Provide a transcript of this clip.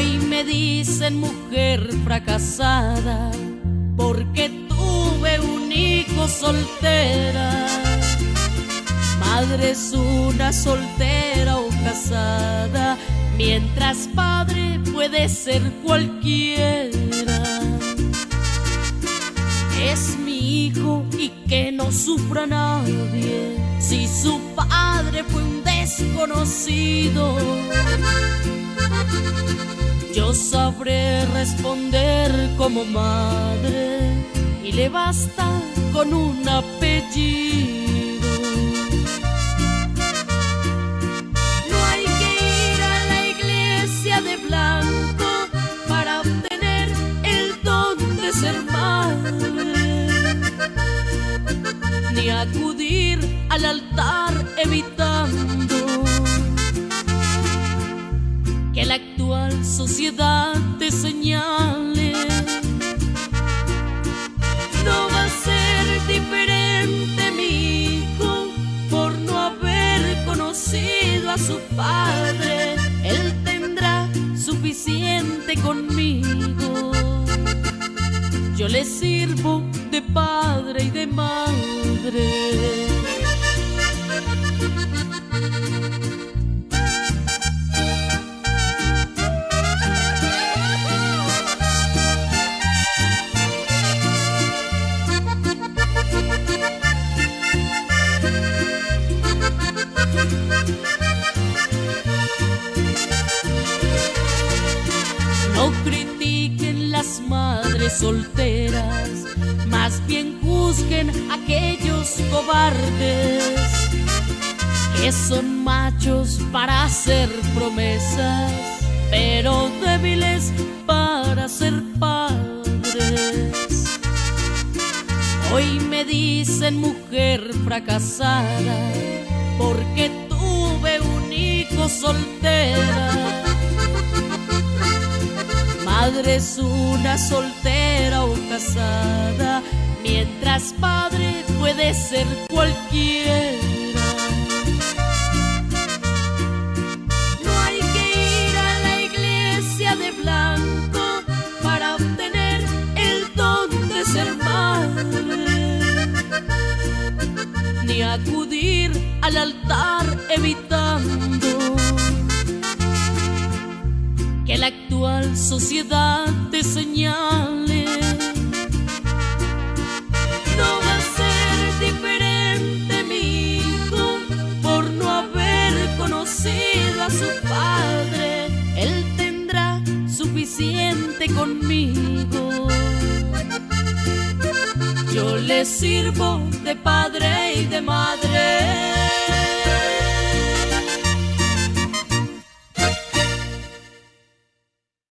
Hoy me dicen mujer fracasada porque tuve un hijo soltera. Madre es una soltera o casada, mientras padre puede ser cualquiera. Es mi hijo y que no sufra nadie si su padre fue un desconocido yo sabré responder como madre y le basta con un apellido. No hay que ir a la iglesia de blanco para obtener el don de ser madre, ni acudir al altar evitando sociedad te señale. No va a ser diferente mi hijo por no haber conocido a su padre. Él tendrá suficiente conmigo. Yo le sirvo de padre y de madre. No critiquen las madres solteras, más bien juzguen aquellos cobardes que son machos para hacer promesas, pero débiles para ser padres. Hoy me dicen mujer fracasada porque tuve un hijo soltera. Madre es una soltera o casada, mientras padre puede ser cualquiera. No hay que ir a la iglesia de blanco para obtener el don de ser madre, ni acudir al altar evitando actual sociedad te señale. No va a ser diferente mi hijo por no haber conocido a su padre. Él tendrá suficiente conmigo. Yo le sirvo de padre y de madre.